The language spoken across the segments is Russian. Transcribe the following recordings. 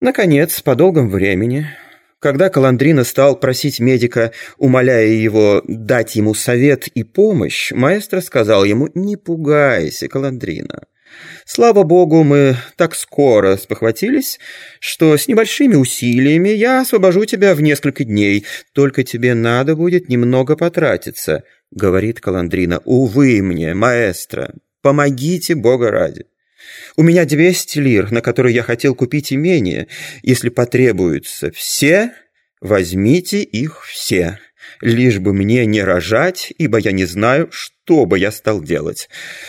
Наконец, по долгом времени, когда Каландрина стал просить медика, умоляя его дать ему совет и помощь, маэстро сказал ему «Не пугайся, Каландрина». Слава богу, мы так скоро спохватились, что с небольшими усилиями я освобожу тебя в несколько дней. Только тебе надо будет немного потратиться, — говорит Каландрина. Увы мне, маэстро, помогите Бога ради. У меня 200 лир, на которые я хотел купить имение. Если потребуются все, возьмите их все. Лишь бы мне не рожать, ибо я не знаю, что бы я стал делать.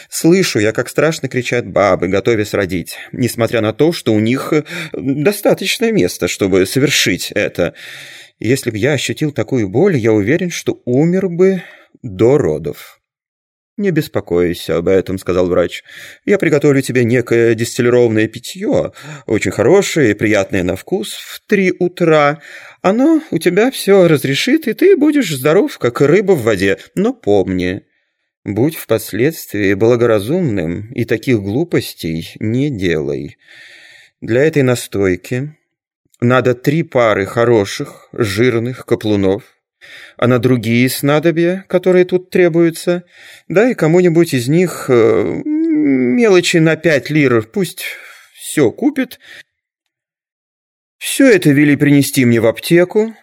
Слышу я, как страшно кричат бабы, готовясь родить, несмотря на то, что у них э, достаточное место, чтобы совершить это. Если бы я ощутил такую боль, я уверен, что умер бы до родов. «Не беспокойся об этом», — сказал врач. «Я приготовлю тебе некое дистиллированное питье, очень хорошее и приятное на вкус, в три утра. Оно у тебя все разрешит, и ты будешь здоров, как рыба в воде. Но помни, будь впоследствии благоразумным и таких глупостей не делай. Для этой настойки надо три пары хороших, жирных каплунов, а на другие снадобья, которые тут требуются, дай кому-нибудь из них э, мелочи на пять лир, пусть все купит. Все это вели принести мне в аптеку,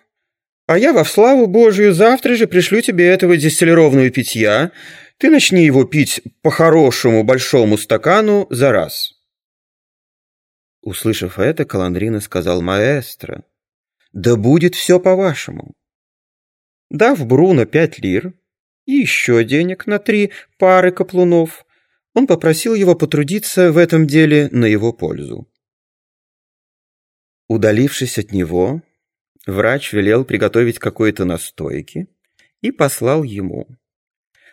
а я во славу Божию завтра же пришлю тебе этого дистиллированного питья. Ты начни его пить по хорошему большому стакану за раз. Услышав это, Каландрина сказал маэстро, «Да будет все по-вашему». Дав Бруно пять лир и еще денег на три пары каплунов, он попросил его потрудиться в этом деле на его пользу. Удалившись от него, врач велел приготовить какой-то настойки и послал ему.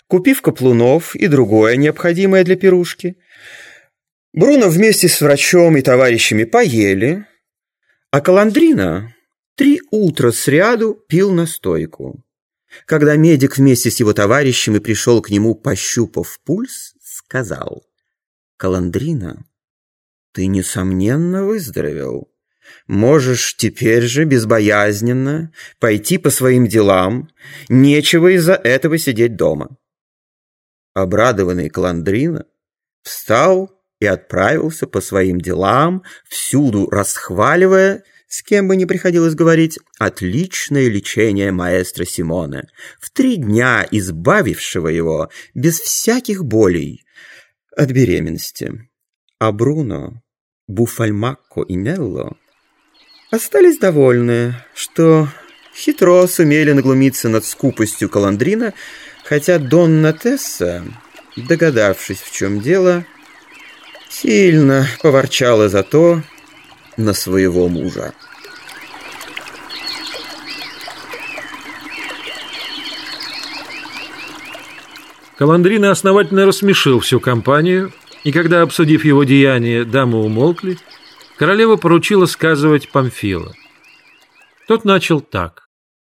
Купив каплунов и другое необходимое для пирушки, Бруно вместе с врачом и товарищами поели, а Каландрина Три утра сряду пил настойку. Когда медик вместе с его товарищами пришел к нему, пощупав пульс, сказал, «Каландрина, ты, несомненно, выздоровел. Можешь теперь же безбоязненно пойти по своим делам, нечего из-за этого сидеть дома». Обрадованный Каландрина встал и отправился по своим делам, всюду расхваливая с кем бы ни приходилось говорить, отличное лечение маэстро Симоне, в три дня избавившего его без всяких болей от беременности. А Бруно, Буфальмакко и Нелло остались довольны, что хитро сумели наглумиться над скупостью Каландрина, хотя Донна Тесса, догадавшись, в чем дело, сильно поворчала за то, на своего мужа. Каландрина основательно рассмешил всю компанию, и когда, обсудив его деяния, дамы умолкли, королева поручила сказывать Памфила. Тот начал так.